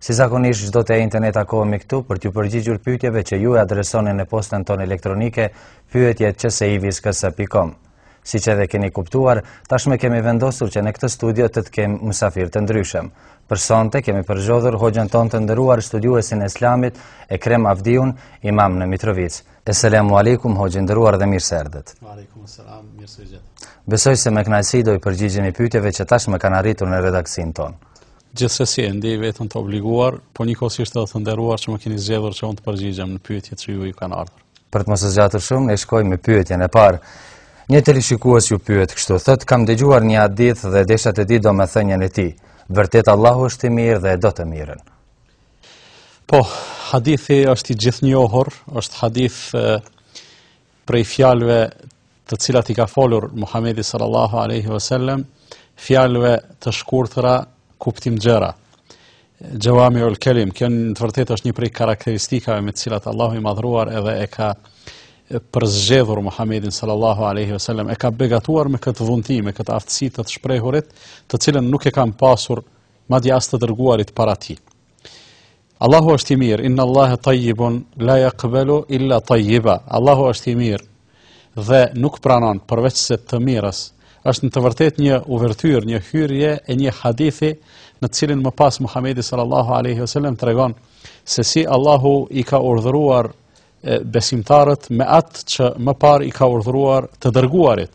Si zakonisht çdo të enjte ne takohemi këtu për t'ju përgjigjur pyetjeve që ju e adresoni në postën tonë elektronike pyetjet@iviskës.com. Siç edhe keni kuptuar, tashmë kemi vendosur që në këtë studio të kemi mysafirë të ndryshëm. Për sonte kemi përzgjedhur hoxhën tonë të nderuar studiuesin e Islamit, Ekrem Avdiun, imam në Mitrovicë. Eselamu alaikum, hoxhë i nderuar dhe mirë se erdhët. Aleikum selam, mirë se ju gjeta. Besoj se me kënaqësi do i përgjigjeni pyetjeve që tashmë kanë arritur në redaksinë tonë. Gjithsesi e ndjej veten të obliguar, po njëkohësisht edhe të nderuar që më keni zgjedhur që unë të përgjigjem në pyetjet që ju i kanë ardhur. Për të mos e zgjatur shumë, ne shkojmë me pyetjen e parë. Një teleshikues ju pyet kështu, thotë kam dëgjuar një hadith dhe desha ta di domethënien e tij. Vërtet Allahu është i mirë dhe e do të mirën. Po, hadithi është i gjithënjohur, është hadith prej fjalëve të cilat i ka folur Muhamedi sallallahu alaihi wasallam, fjalëve të shkurtëra, kuptimgjera. Xhevamiul kelim, kjo në të vërtetë është një prej karakteristikave me të cilat Allahu i madhëruar edhe e ka përzgjedhur Muhammedin sallallahu alaihi wasallam, e ka begatuar me këtë dhunti, me këtë aftësi të të shprehurit, të cilën nuk e kanë pasur madje as të dërguarit para tij. Allahu është i mirë, inna Allahe tajibun, la jakbelu illa tajiba. Allahu është i mirë dhe nuk pranon përveç se të mirës. është në të vërtetë një uvertyrë, një hyrje e një hadithi në të cilin më pas Muhamedi sallallahu aleyhi vësallem tregon se si Allahu i ka urdhëruar besimtarët me atë që më parë i ka urdhëruar të dërguarit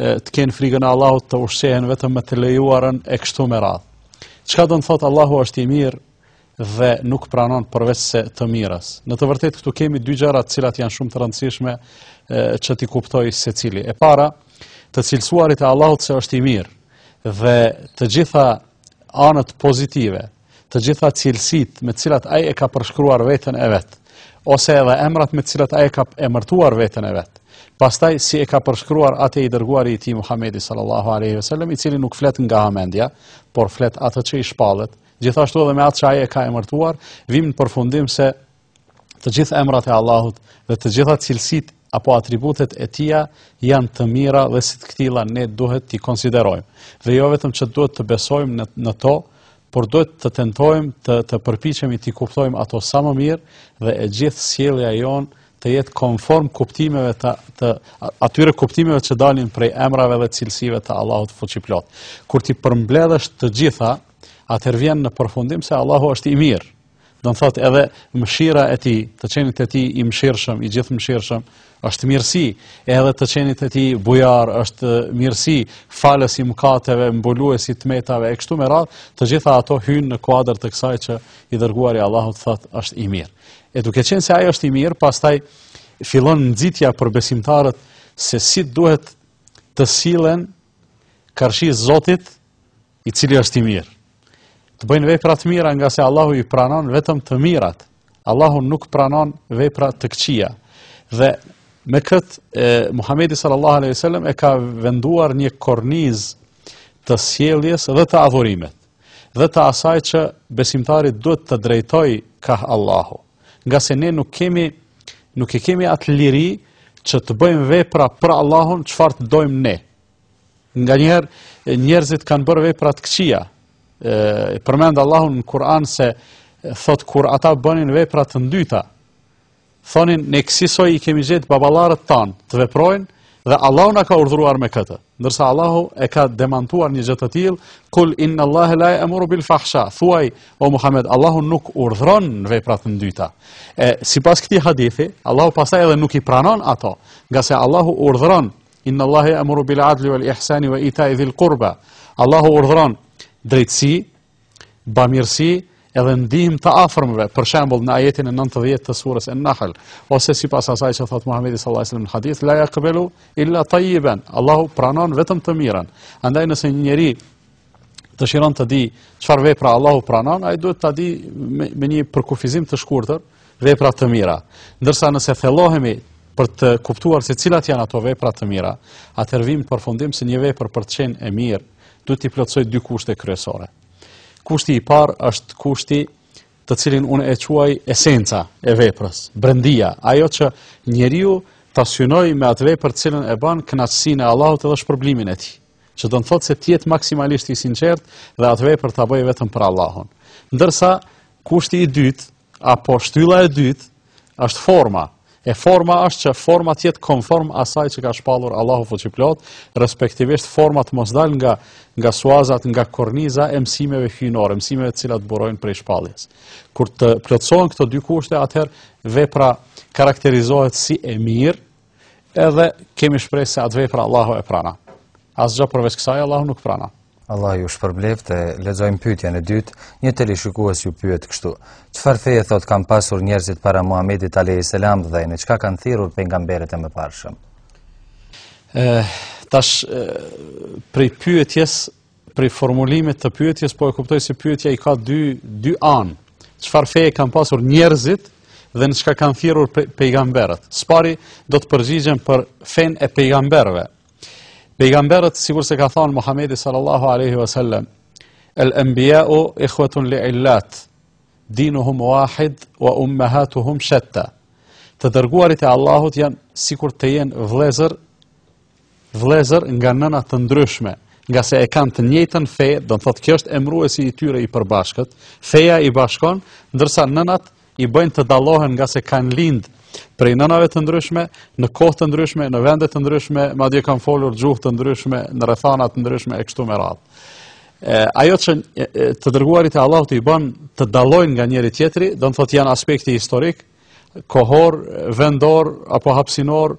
të kenë frigën e Allahut të ushqehen vetëm me të lejuarën e kështu me radhë. Çka do të thotë Allahu është i mirë dhe nuk pranon përveç se të mirës. Në të vërtetë këtu kemi dy gjëra të cilat janë shumë të rëndësishme që t'i kuptojë secili. E para, të cilësuarit e Allahut se është i mirë dhe të gjitha anët pozitive, të gjitha cilësitë me të cilat ai e ka përshkruar veten e vet, ose edhe emrat me të cilat ai e ka emërtuar veten e vet. Pastaj si e ka përshkruar atë i dërguari i tij Muhamedi sallallahu alaihi wasallam, i cili nuk flet nga hamendja, por flet atë që i shpallet, gjithashtu edhe me atë që ai e ka emërtuar, vijmë në përfundim se të gjithë emrat e Allahut dhe të gjitha cilësitë apo atributet e tija janë të mira dhe si të këtilla ne duhet t'i konsiderojmë. Dhe jo vetëm që duhet të besojmë në, në to, por duhet të tentojmë të, të përpiqemi t'i kuptojmë ato sa më mirë dhe e gjithë sjellja jonë të jetë konform kuptimeve të, të atyre kuptimeve që dalin prej emrave dhe cilësive të Allahut fuqiplotë. Kur t'i përmbledhësh të gjitha, atëherë vjen në përfundim se Allahu është i mirë. Do të thotë edhe mëshira e tij, të qenit e tij i mëshirshëm, i gjithë mëshirshëm, është mirësi, edhe të qenit e tij bujar është mirësi, falës i mëkateve, mbulues i të metave e kështu me radhë, të gjitha ato hyjnë në kuadër të kësaj që i dërguari i Allahut thotë është i mirë. E duke qenë se ai është i mirë, pastaj fillon nxitja për besimtarët se si duhet të sillen karshi Zotit, i cili është i mirë. Të bëjnë vepra të mira ngase Allahu i pranon vetëm të mirat. Allahu nuk pranon vepra të këqija. Dhe me këtë, e, Muhammedi sallallahu aleyhi sallam e ka venduar një kornizë të sjelljes dhe të adhurimit dhe të asaj që besimtari duhet të drejtojë kah Allahu. Ngase ne nuk kemi, nuk e kemi atë liri që të bëjmë vepra për Allahun çfarë të dojmë ne. Nganjëherë njerëzit kanë bërë vepra të këqija. E, përmend Allahu në Kur'an se thotë kur ata bënin vepra të ndyta, thonin ne kësisoj i kemi gjetë baballarët tanë të veprojnë dhe Allahu na ka urdhëruar me këtë. Ndërsa Allahu e ka demantuar një gjë të tillë, kul inna Allahe la ya'muru bil fahsha. Thuaj o Muhammed, Allahu nuk urdhëron vepra të ndyta. E sipas këtij hadithi, Allahu pastaj edhe nuk i pranon ato, ngase Allahu urdhëron inna Allahe ya'muru bil adli wal ihsani wa ita'i dhil qurba. Allahu urdhëron drejtësi, bamirësi edhe ndihmë të afërmve, për shembull në ajetin e 90 të surës En-Nahl ose sipas asaj që thotë Muhamedi sallallahu alajhi wasallam në hadith, la yaqbalu illa tayyiban. Allahu pranon vetëm të mirën. Andaj nëse një njeri dëshiron të dijë çfarë vepra Allahu pranon, ai duhet ta dijë me, me një përkufizim të shkurtër vepra të mira. Ndërsa nëse thellohemi për të kuptuar se cilat janë ato vepra të mira, atëherë vijmë në përfundim se një vepër për të qenë e mirë duhet t'i plotësojë dy kushte kryesore. Kushti i parë është kushti të cilin unë e quaj esenca e veprës, brendia, ajo që njeriu ta synojë me atë vepër të cilën e bën kënaqësinë e Allahut edhe shpërblimin e tij. Që do të thotë se të jetë maksimalisht i sinqertë dhe atë vepër ta bëjë vetëm për Allahun. Ndërsa kushti i dytë apo shtylla e dytë është forma, e forma është që forma të jetë konform asaj që ka shpallur Allahu fuqiplotë, respektivisht forma të mos dalë nga nga suazat, nga korniza e mësimeve hyjnore, mësimeve të cilat burojnë prej shpalljes. Kur të plotësohen këto dy kushte, atëherë vepra karakterizohet si e mirë, edhe kemi shpresë se atë vepër Allahu e pranon. Asgjë përveç kësaj Allahu nuk pranon. Allahu ju shpërbleftë, e lexojmë pyetjen e dytë, një teleshikues ju pyet kështu. Çfarë feje thotë kanë pasur njerëzit para Muhamedit alayhis salam dhe në çka kanë thirrur pejgamberët e mëparshëm? Ëh, tash prej pyetjes Prej formulimit të pyetjes po e kuptoj se pyetja i ka dy dy anë. Çfarë feje kanë pasur njerëzit dhe në çka kanë thirrur pe, pejgamberët? Së pari do të përgjigjem për fen e pejgamberëve. Pejgamberët sikurse ka thënë Muhamedi sallallahu alaihi wasallam, el anbiya'u ikhwatun li'illat dinuhum wahid wa ummahatuhum shatta. Të dërguarit e Allahut janë sikur të jenë vëllezër vëllezër nga nëna të ndryshme, ngase e kanë të njëjtën fe, do të thotë kjo është emëruesi i tyre i përbashkët, feja i bashkon, ndërsa nënat i bëjnë të dallohen ngase kanë lind prej nënave të ndryshme, në kohë të ndryshme, në vende të ndryshme, madje kanë folur gjuhë të ndryshme, në rrethana të ndryshme e kështu me radhë. Ajo që të dërguarit e Allahut i bën të dallojnë nga njëri-tjetri, do të thotë janë aspekti historik, kohor, vendor, apo hapsinor,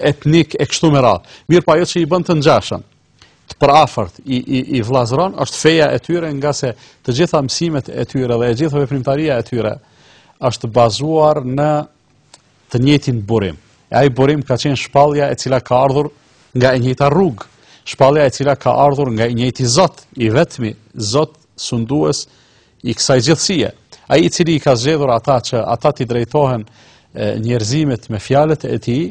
etnik, e kështu me radhë. Mirëpo ajo që i bën të ngjashëm, të përafërt, i, i, i vëllazëron, është feja e tyre ngase të gjitha mësimet e tyre dhe e gjitha veprimtaria e tyre, është bazuar në të njëjtin burim. E ai burim ka qenë shpallja e cila ka ardhur nga e njëjta rrugë, shpallja e cila ka ardhur nga i njëjti Zot, i vetmi Zot sundues i kësaj gjithësie. Ai i cili i ka zgjedhur ata që ata t'i drejtohen njerëzimit me fjalët e tij,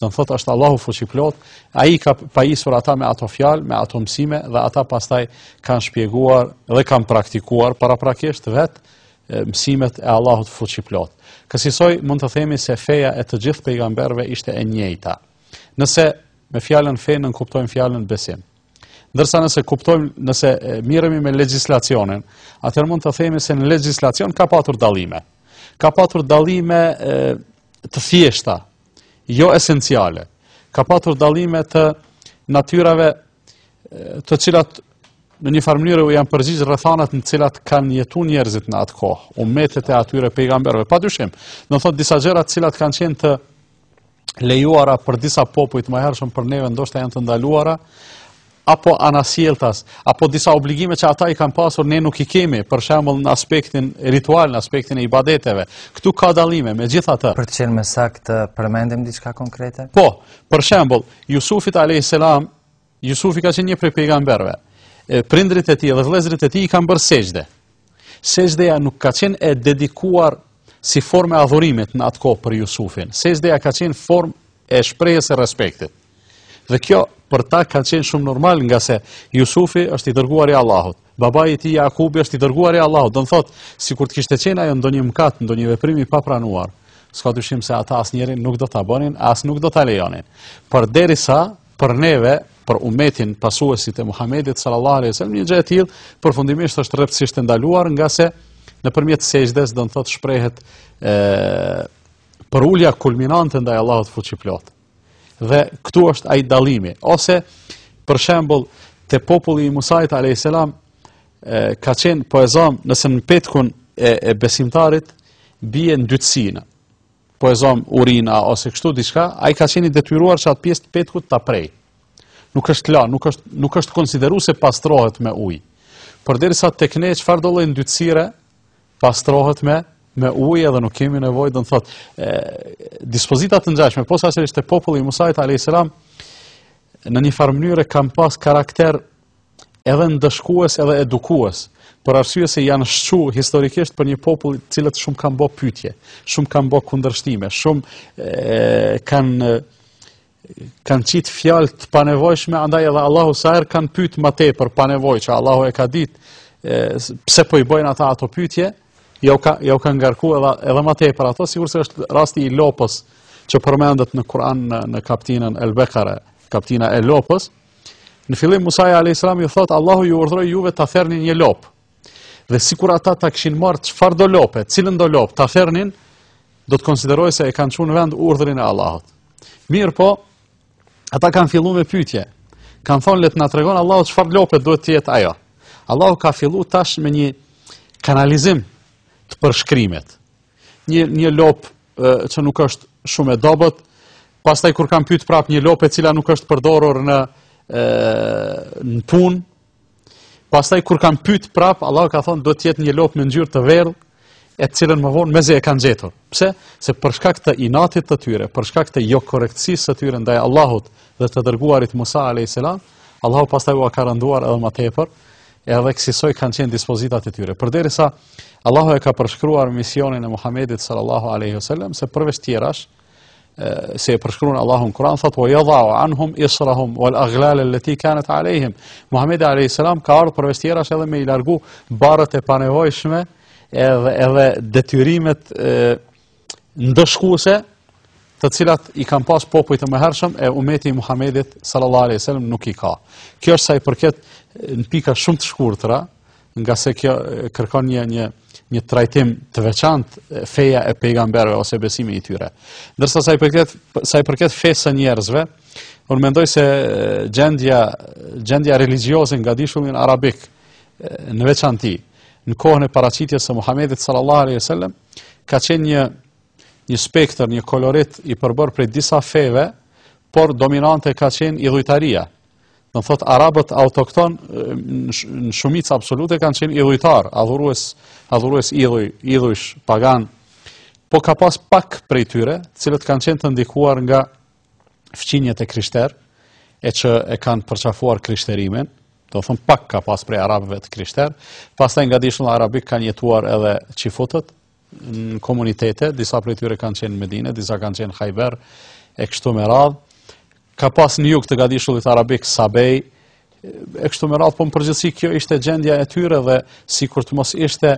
do të thotë është Allahu fuqiplot, ai i ka pajisur ata me ato fjalë, me ato mësime dhe ata pastaj kanë shpjeguar dhe kanë praktikuar paraprakisht vetë mësimet e Allahut fuqiplot. Kësisoj mund të themi se feja e të gjithë pejgamberëve ishte e njëjta. Nëse me fjalën fe nënkuptojmë fjalën besim, Ndërsa nëse kuptojmë, nëse mirremi me legjislacionin, atëherë mund të themi se në legjislacion ka patur dallime. Ka patur dallime të thjeshta, jo esenciale. Ka patur dallime të natyrave të cilat në një farë mënyrë u janë përgjigj rrethanave në të cilat kanë jetu njerëzit në atë kohë, umetet e atyre pejgamberëve. Pa dyshim, do të thotë disa gjëra të cilat kanë qenë të lejuara për disa popujt e mëhershëm për neve ndoshta janë të ndaluara apo anasjelltas apo disa obligime që ata i kanë pasur ne nuk i kemi për shembull në aspektin ritual në aspektin e ibadeteve këtu ka dallime megjithatë për të qenë më të saktë përmendim diçka konkrete po për shembull Jusufit alayhis salam Jusufi ka qenë një prej pejgamberëve. Prindrit e tij dhe vëllezërit e tij i kanë bërë sexhde. Sexhdeja nuk ka qenë e dedikuar si formë e adhurimit në atë kohë për Jusufin. Sexhdeja ka qenë formë e shprehjes së respektit. Dhe kjo për ta ka qenë shumë normal ngase Jusufi është i dërguar i Allahut. Babai i tij Jakubi është i dërguar i Allahut. Do të thotë, sikur të kishte qenë ajo ndonjë mëkat, ndonjë veprim i papranuar, s'ka dyshim se ata asnjëri nuk do ta bënin, as nuk do ta lejonin. Por derisa për neve, për umetin pasuesit e Muhamedit sallallahu alaihi wasallam, një gjë e tillë përfundimisht është rreptësisht e ndaluar ngase nëpërmjet sejdës do të thotë shprehet ë përulja kulminante ndaj Allahut fuqiplot. Dhe këtu është ai dallimi ose për shembull te populli i Musait alayhis salam ka qenë po e zëm nëse në petkun e, e besimtarit bie ndytësira. po e zëm urina ose kështu diçka, ai ka qenë i detyruar që atë pjesë të petkut ta prejë. Nuk është la, nuk është nuk është konsideruar se pastrohet me ujë. Por derisa tek ne çfarëdo lloj ndytësire pastrohet me me ujë edhe nuk kemi nevojë, do të thotë, dispozita të ngjashme, posaçërisht te populli i Musait alayhis salam në një farë mënyre kanë pas karakter edhe ndëshkues edhe edukues, për arsye se janë shqu historikisht për një popull të cilët shumë kanë bo pytje, shumë kanë bo kundërshtime, shumë kanë kanë qit fjalë të panevojshme, andaj edhe Allahu sa herë kanë pyet më tepër pa nevojë që Allahu e ka ditë pse po i bëjnë ata ato pyetje, ja u ka ja u kanë ngarku edhe edhe më tepër ato, sigurisht është rasti i lopës që përmendet në Kur'an në, në kaptinën El-Bekare, kaptina e lopës, Në fillim Musai alayhis salam ju thotë Allahu ju urdhëron juve ta therrni një lopë. Dhe sikur ata ta kishin marrë çfarëdo lope, cilëndo lopë ta therrnin, do të konsiderohej se e kanë çu n'vend urdhrin e Allahut. Mirëpo, ata kanë fillu me pytje. Kanë thonë le të na tregon Allahu çfarë lope duhet të jetë ajo. Allahu ka fillu tash me i konkretizu përshkrimet. Një një lopë që nuk është shumë e dobët. Pastaj kur kanë pyet prap një lopë e cila nuk është përdorur në ë në punë. Pastaj kur kanë pyet prap, Allahu ka thonë duhet të jetë një lopë me ngjyrë të verdhë, e të cilën më vonë mezi e kanë gjetur. Pse? Se për shkak të inatit të tyre, për shkak të jokorrektësisë së tyre ndaj Allahut dhe të dërguarit Musa alayhis salam, Allahu pastaj u ka rënduar edhe më tepër edhe kësisoj kanë qenë dispozitat e tyre. Përderisa Allahu e ka përshkruar misionin e Muhammedit sallallahu aleyhi sallam, se përveç tjerash, si e përshkruan Allahu në Kur'an thotë wa yadha'u anhum israhum wal aghlal allati kanat alayhim Muhamedi alayhi salam ka ardhur përveç tjerash edhe me i largu barrat e panevojshme edhe edhe detyrimet e, ndëshkuese të cilat i kanë pas popuj të mëhershëm e umeti i Muhamedit sallallahu alaihi wasallam nuk i ka. Kjo është sa i përket në pika shumë të shkurtra, ngase kjo kërkon një një një trajtim të veçantë feja e pejgamberëve ose besimi i tyre. Ndërsa sa i përket sa i përket fesë së njerëzve, unë mendoj se gjendja gjendja religjioze n'gadishullin arabik, në veçanti në kohën e paraqitjes së Muhamedit sallallahu alaihi wasallam ka qenë një një spektër, një kolorit i përbërë prej disa feve, por dominante ka qenë idhujtaria. Domethënë arabët autokton në shumicë absolute kanë qenë idhujtar, adhurues, adhurues idhuj, idhujsh, pagan. Po ka pas pak prej tyre, të cilët kanë qenë të ndikuar nga fqinjët e krishter, e që e kanë përqafuar krishterimin, domethënë pak ka pas prej arabëve të krishter, pastaj në gadishullin arabik kanë jetuar edhe çifutët në komunitete, disa prej tyre kanë qenë Medine, disa kanë qenë Hajber e kështu me radh. Ka pas në jug të gadishullit arabik Sabej e kështu me radhë, po në përgjithësi kjo ishte gjendja e tyre dhe sikur të mos ishte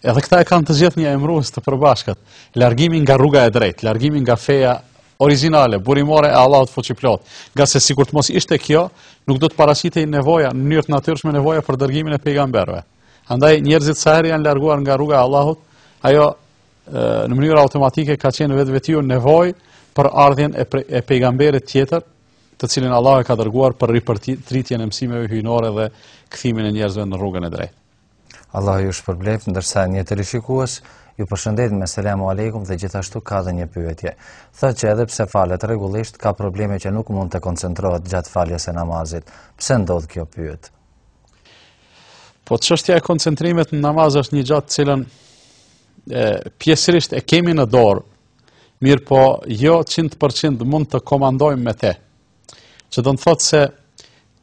Edhe këta e kanë të gjithë një emrues të përbashkët. Largimi nga rruga e drejtë, largimi nga feja originale, burimore e Allahut fuqiplot. Ngase sikur të mos ishte kjo, nuk do të paraqitej nevoja në mënyrë të natyrshme nevoja për dërgimin e pejgamberëve. Andaj njerëzit sa herë janë larguar nga rruga e Allahut, ajo në mënyrë automatike ka qenë vetvetiu nevojë për ardhjen e, pre, e pejgamberit tjetër, të cilin Allahu e ka dërguar për ripërtritjen e mësimeve hyjnore dhe kthimin e njerëzve në rrugën e drejtë. Allahu ju shpërbleftë, ndërsa një teleshikues ju përshëndet me selamu alejkum dhe gjithashtu ka dhe një pyetje. Thotë që edhe pse falet rregullisht, ka probleme që nuk mund të koncentrohet gjatë faljes së namazit. Pse ndodh kjo pyet? Po çështja e koncentrimit në namaz është një gjë të cilën e, pjesërisht e kemi në dorë, mirëpo jo 100% mund të komandojmë me te. Që do të thotë se,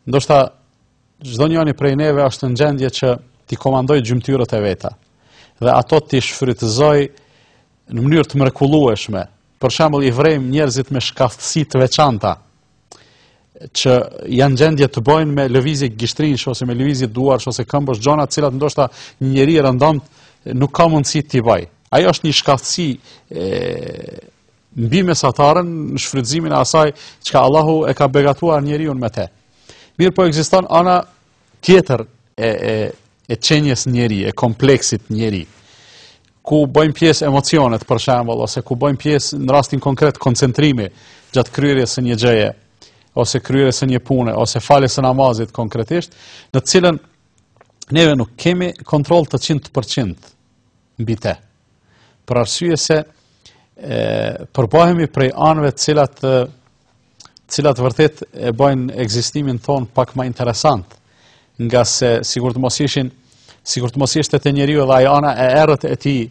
ndoshta Çdonjëri prej neve është në gjendje që t'i komandojë gjymtyrët e veta dhe ato t'i shfrytëzojë në mënyrë të mrekullueshme. Për shembull, i vrejmë njerëzit me shkaftësi të veçanta që janë gjendje të bojnë me lëvizje gishtrinjsh, ose me lëvizje duarsh, ose këmbësh, gjëra të cilat ndoshta një njeri i rëndomtë nuk ka mundësi t'i bëjë. Ajo është një shkaftësi e, mbi mesataren në shfrytëzimin e asaj çka Allahu e ka begatuar njeriun me të. Mirëpo ekziston ana tjetër e e e qenies njeri, e kompleksit njeri ku bëjnë pjesë emocionet për shembull ose ku bën pjesë në rastin konkret koncentrimi gjatë kryerjes së një gjëje ose kryerjes së një pune ose faljes së namazit konkretisht, në të cilën neve nuk kemi kontroll të 100%. mbi te. Për arsye se përbëhemi prej anëve të cilat cilat vërtet e bajnë ekzistimin tonë pak ma interesant ngase sikur të mos ishin sikur të mos ishte te njeriu edhe ajo ana e errët e tij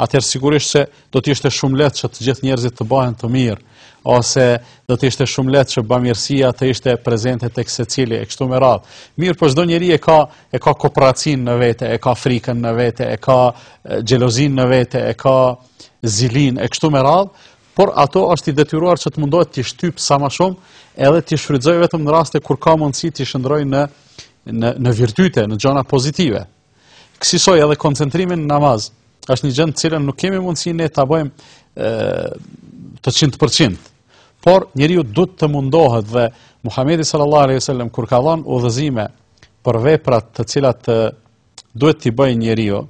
atëherë sigurisht se do të ishte shumë lehtë që të gjithë njerëzit të bëhen të mirë ose do të ishte shumë lehtë që bamirësia të ishte prezente tek secili e kështu me radhë. Mirëpo çdo njeri e ka e ka kopracinë në vete, e ka frikën në vete, e ka gjelozinë në vete, e ka zilinë, e kështu me radhë, por ato është i detyruar që të mundohet t'i shtypë sa ma shumë, edhe t'i shfrytëzojë vetëm në raste kur ka mundësi t'i shndërrojë në, në, në virtyte, në gjëra pozitive. Kësisoj edhe koncentrimin në namaz, është një gjë të cilën nuk kemi mundësi ne ta bëjmë e, të qind për qind, por njeriu duhet të mundohet dhe Muhammedi sallallahu alaihi sallam kur ka dhonë udhëzime për veprat të cilat duhet t'i bëjë njeriu,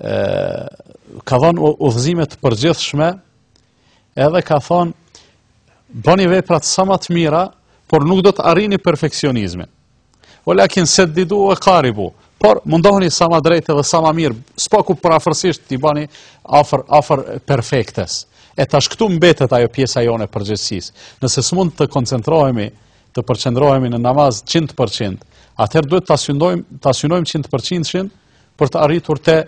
ë ka dhonë udhëzime të përgjithshme, edhe ka thonë bëni veprat sa ma të mira, por nuk do të arrini perfeksionizmin. Walakin seddidu we karibu, por mundohuni sa ma drejt edhe sa ma mirë, së paku përafërsisht t'i bani afër, afër perfektes. E tash këtu mbetet ajo pjesa jonë e përgjegjësisë. Nëse s'mund të koncentrohemi të përqendrohemi në namaz 100%, atëherë duhet ta synojmë ta synojmë 100%-shin për të arritur te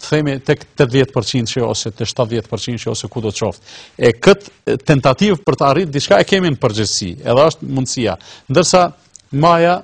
të themi tek 80% që ose te 70% që ose kudo qoftë. E këtë tentativë për të arritur diçka e kemi në përgjegjësi, edhe është mundësia. Ndërsa maja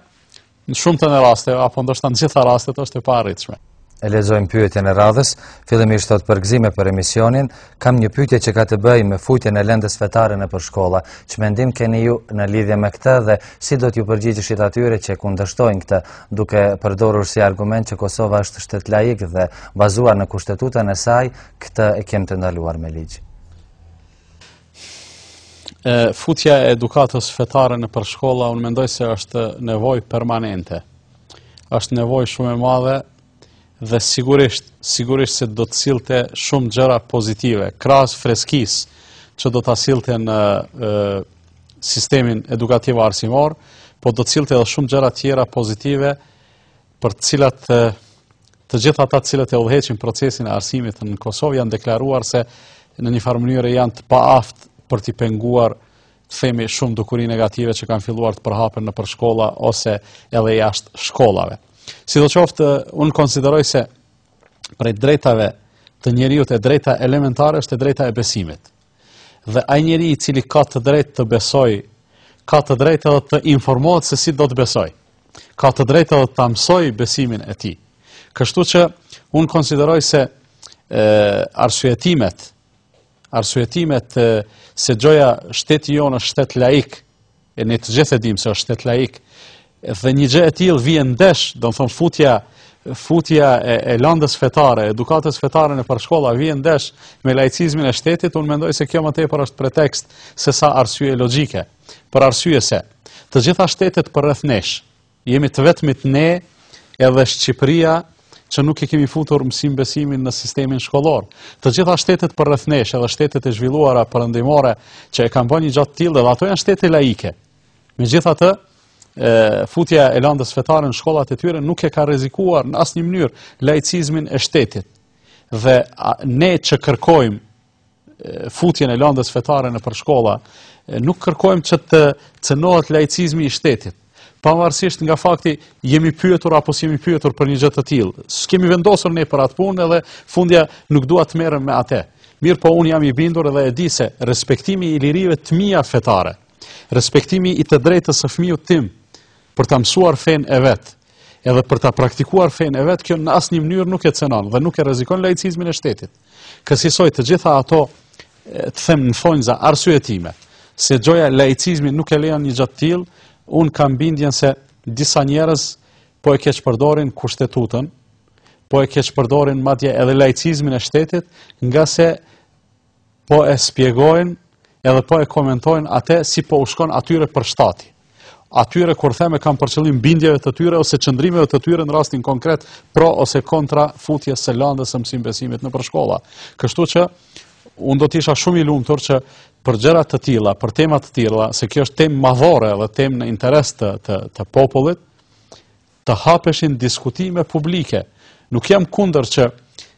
Në shumtën e rasteve, apo ndoshta në të gjitha rastet, është e paarritshme. E lexojmë pyetjen e radhës, fillimisht thotë përgëzime për emisionin, kam një pyetje që ka të bëjë me futjen e lëndës fetare nëpër shkolla, çmendim keni ju në lidhje me këtë dhe si do t'ju përgjigjeshit atyre që e kundërshtojnë këtë, duke përdorur si argument që Kosova është shtet laik dhe bazuar në kushtetutën e saj, këtë e kem të ndaluar me ligj. E, futja e edukatës fetare nëpër shkolla, unë mendoj se është nevojë permanente. është nevojë shumë e madhe dhe sigurisht, sigurisht se do të sillte shumë gjëra pozitive, krahas freskisë që do ta sillte në e, sistemin edukativ arsimor, po do të sillte edhe shumë gjëra të tjera pozitive, për të cilat të gjithë ata të cilët e udhëheqin procesin e arsimit në Kosovë janë deklaruar se në një farë mënyre janë të paaftë për t'i penguar të themi shumë dukuri negative që kanë filluar të përhapen nëpër shkolla ose edhe jashtë shkollave. Sidoqoftë, unë konsideroj se prej të drejtave të njeriut e drejta elementare është e drejta e besimit. Dhe ai njeri i cili ka të drejtë të besojë, ka të drejtë edhe të informohet se si do të besojë. Ka të drejtë edhe ta mësojë besimin e tij. Kështu që unë konsideroj se e arsyetimet arsyetimet se gjoja shteti jonë është shtet laik, E ne të gjithë e dimë se është shtet laik. Dhe një gjë e tillë vjen ndesh, domethonë futja futja e, e landës fetare, edukatës fetare nëpër shkolla vjen ndesh me laicizmin e shtetit, unë mendoj se kjo më tepër është pretekst sesa arsye logjike. Për arsye se të gjitha shtetet përreth nesh, Jemi të vetmit ne edhe Shqipëria që nuk e kemi futur mësim besimin në sistemin shkollor. Të gjitha shtetet përreth nesh edhe shtetet e zhvilluara përëndimore që e kanë bërë një gjë të tillë dhe ato janë shtete laike. Megjithatë, e, futja e landës fetare në shkollat e tyre nuk e ka rrezikuar në asnjë mënyrë laicizmin e shtetit. Dhe a, ne që kërkojmë futjen e landës fetare nëpër shkolla, nuk kërkojmë që të cënohet laicizmi i shtetit, pavarësisht nga fakti jemi pyetur apo s'jemi pyetur për një gjë të tillë. S'kemi vendosur ne për atë punë edhe fundja nuk dua të merrem me atë. Mirëpo unë jam i bindur edhe e di se respektimi i lirive të mia fetare, respektimi i të drejtës së fëmijët tim për të mësuar fenë e vet, edhe për të praktikuar fenë e vet, kjo në asnjë mënyrë nuk e cenon dhe nuk e rrezikon laicizmin e shtetit. Kësisoj të gjitha ato të them në thonjëza arsyetime se gjoja laicizmi nuk e lejon një gjë të tillë, unë kam bindjen se disa njerëz po e keqpërdorin kushtetutën, po e keqpërdorin madje edhe laicizmin e shtetit, ngase po e spjegojnë edhe po e komentojnë atë si po u shkon atyre për shtati. atyre kur them e kam për qëllim bindjeve të tyre ose qëndrimeve të tyre në rastin konkret pro ose kontra futjes së landës së mësim besimit nëpër shkolla. Kështu që unë do të isha shumë i lumtur që për gjëra të tilla, për tema të tilla, se kjo është temë madhore dhe temë në interes të të, të popullit, të hapeshin diskutime publike. Nuk jam kundër që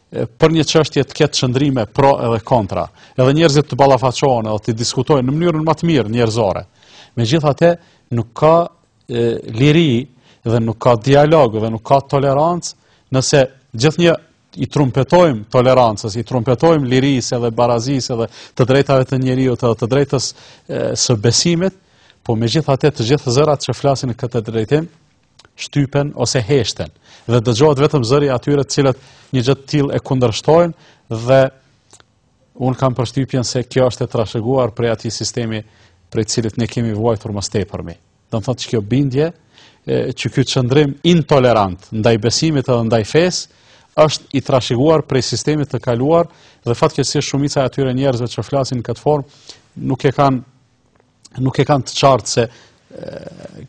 për një çështje të ketë qëndrime pro edhe kontra. Edhe njerëzit të ballafaqohen edhe të diskutojnë në mënyrën ma të mirë njerëzore. Megjithatë, nuk ka liri dhe nuk ka dialog dhe nuk ka tolerancë nëse gjithnjë i trumpetojmë tolerancës, i trumpetojmë lirisë edhe barazisë edhe të drejtave të njeriut edhe të drejtës së besimit, po megjithatë të gjithë zërat që flasin në këtë drejtim, shtypen ose heshten. Dhe dëgjohet vetëm zëri i atyre të cilët një gjë të tillë e kundërshtojnë dhe unë kam përshtypjen se kjo është e trashëguar prej atij sistemi prej të cilit ne kemi vuajtur më së tepërmi. Domethënë që kjo bindje, që ky qëndrim intolerant ndaj besimit edhe ndaj fesë, është i trashëguar prej sistemit të kaluar dhe fatkeqësisht shumica e atyre njerëzve që flasin në këtë formë nuk e kanë nuk e kanë të qartë se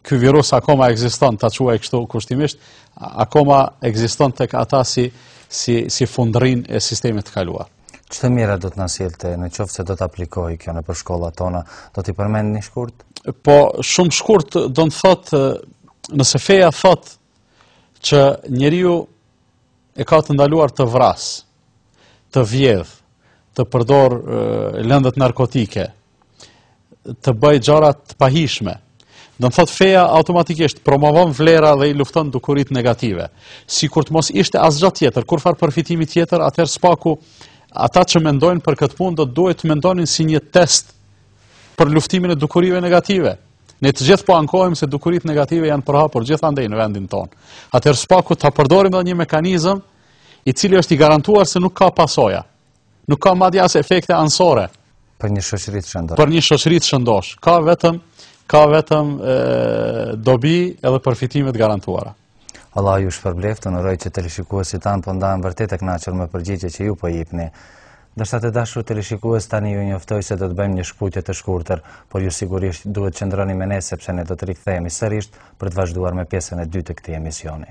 ky virus akoma ekziston, ta quaj kështu kushtimisht, akoma ekziston tek ata si si si fundërrinë e sistemit të kaluar. Ç'të mira do të na sillte në qoftë se do të aplikohej kjo nëpër shkollat tona, do t'i përmendni shkurt? Po, shumë shkurt do me thënë, nëse feja thotë që njeriu e ka të ndaluar të vrasë, të vjedhë, të përdorë lëndët narkotike, të bëjë gjëra të pahijshme. Do të thotë feja automatikisht promovon vlera dhe i lufton dukuritë negative. Sikur të mos ishte asgjë tjetër, kurrfarë përfitimi tjetër, atëherë së paku ata që mendojnë për këtë punë do të duhet të mendonin si një test për luftimin e dukurive negative. Ne të gjithë po ankohemi se dukuritë negative janë përhapur gjithandej në vendin tonë. Atëherë së paku ta përdorim edhe një mekanizëm i cili është i garantuar se nuk ka pasoja. Nuk ka madje as efekte anësore për një shoqëri të shëndoshë. Për një shoqëri të shëndoshë, ka vetëm ka vetëm e, dobi edhe përfitime të garantuara. Allah ju shpërbleftë, unë uroj që teleshikuesit tanë po ndahen vërtet të kënaqur me përgjigjet që ju po jipni. Ndërsa të dashur teleshikues tani ju njoftoj se do të bëjmë një shkëputje të shkurtër, por ju sigurisht duhet të qëndroni me ne sepse ne do të rikthehemi sërish për të vazhduar me pjesën e dytë të këtij emisioni.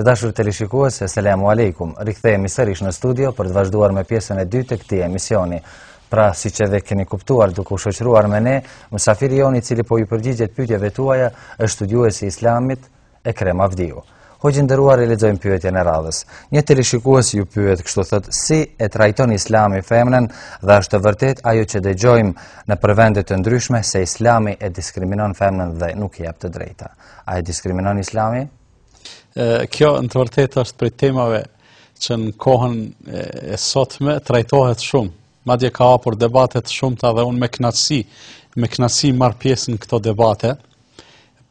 Të dashur teleshikues, es-selamu alejkum. Rikthehemi sërish në studio për të vazhduar me pjesën e dytë të këtij emisioni. Pra, siç edhe keni kuptuar duke u shoqëruar me ne, mysafiri jonë i cili po u përgjigjet pyetjeve tuaja është studiuesi i islamit, Ekrem Avdiu. Hoxhë i nderuar e lexojmë pyetjen e radhës. Një teleshikues ju pyet kështu thotë si e trajton islami femrën dhe është e vërtetë ajo që dëgjojmë nëpër vende të ndryshme se islami e diskriminon femrën dhe nuk i jep të drejta. A e diskriminon islami? Kjo në të vërtetë është prej temave që në kohën e sotme trajtohet shumë. Madje ka hapur debate të shumta dhe unë me kënaqësi, me kënaqësi marr pjesë në këto debate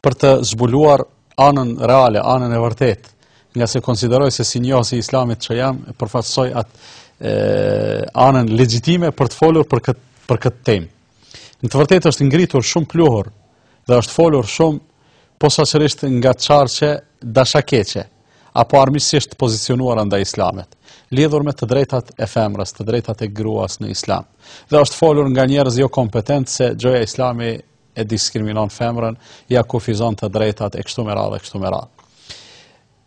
për të zbuluar anën reale, anën e vërtetë, ngase konsideroj se si njohës i islamit që jam, përfaqësoj atë anën legjitime për të folur për këtë, për këtë temë. Në të vërtetë është ngritur shumë pluhur dhe është folur shumë posaçërisht nga qarqe dashakeqe. apo armiqësisht të pozicionuara ndaj Islamit, lidhur me të drejtat e femrës, të drejtat e gruas në Islam. Dhe është folur nga njerëz jokompetentë se gjoja Islami e diskriminon femrën, ia kufizon të drejtat e kështu me radhë, kështu me radhë.